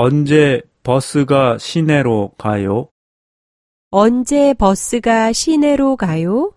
언제 버스가 시내로 가요? 언제 버스가 시내로 가요?